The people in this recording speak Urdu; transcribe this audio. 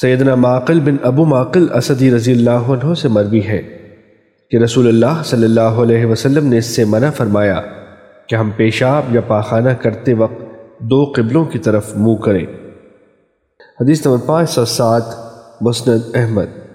سیدنا معقل بن ابو معقل اسدی رضی اللہ عنہ سے مروی ہے کہ رسول اللہ صلی اللہ علیہ وسلم نے اس سے منع فرمایا کہ ہم پیشاب یا پاخانہ کرتے وقت دو قبلوں کی طرف منہ کریں۔ حدیث نمبر پانچ سو سات، مسند احمد۔